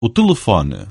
o telefone